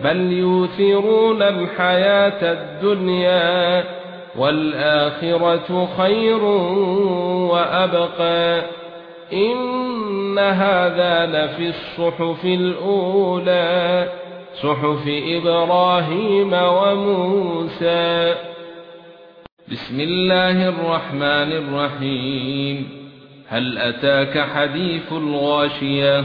بل يؤثرون الحياة الدنيا والآخرة خير وأبقى. إن هذا لفي الصحف الأولى صحف إبراهيم وموسى. بسم الله الرحمن الرحيم. هل أتاك حديث الغاشية؟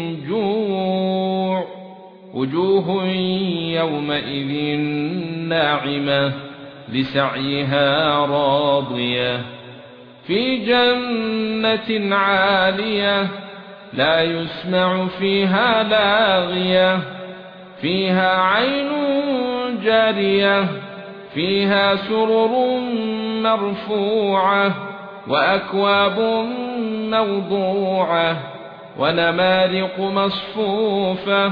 وجوه يومئذ ناعمة لسعيها راضية. في جنة عالية لا يسمع فيها لاغية. فيها عين جارية فيها سرر مرفوعة وأكواب موضوعة ونمارق مصفوفة.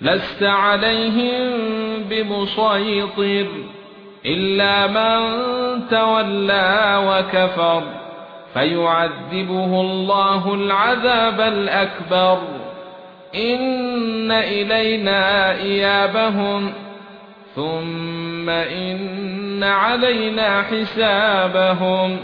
لست عليهم بمسيطر إلا من تولى وكفر فيعذبه الله العذاب الأكبر إن إلينا إيابهم ثم إن علينا حسابهم